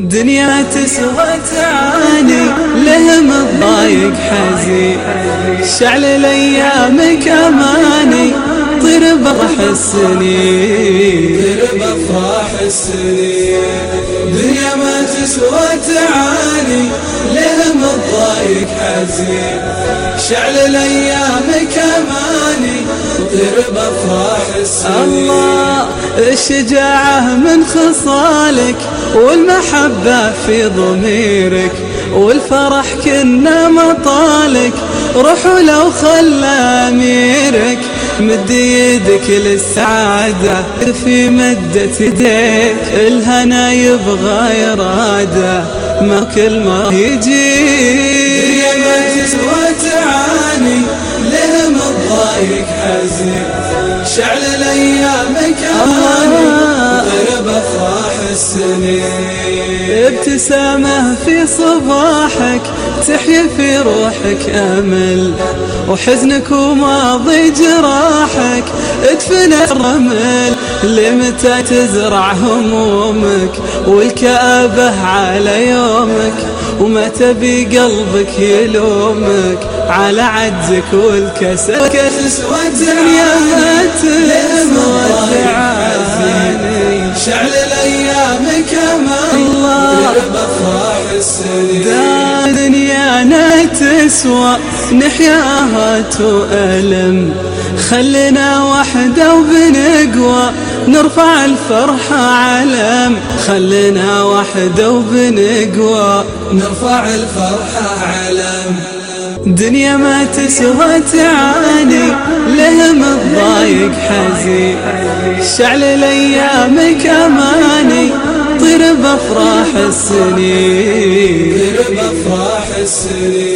دنيا تسوى تعاني لهم الضايق حزين. شعل الأيام كماني طير بفرح السنين. طير بفرح السنين دنيا ما تسوى تعاني لهم الضايق حزين. شعل الأيام كماني طير بفرح السنين. الله الشجاعة من خصالك. والمحبة في ضميرك والفرح كنا مطالك روح لو خلى أميرك. مد يدك للسعادة في مدة يديك الهنا يبغى يراده ما كل ما يجي. تسوى تعاني لهم الضايق حزين شعل بفرح السنين ابتسامة في صباحك تحيي في روحك أمل. وحزنك وماضي جراحك ادفن الرمل. لمتى تزرع همومك؟ والكآبة على يومك. ومتى بقلبك يلومك؟ على عجزك والكسل. تسوى الدنيا ما تسوى كمان الله تسوى نحياها تؤلم. خلنا وحدة وبنقوى نرفع الفرحة علم. خلنا وحدة وبنقوى نرفع الفرحة علم. دنيا ما تسوى تعاني لهم الضايق حزين. شعل الأيام كماني بأفراح السنين. طير بأفراح السنين.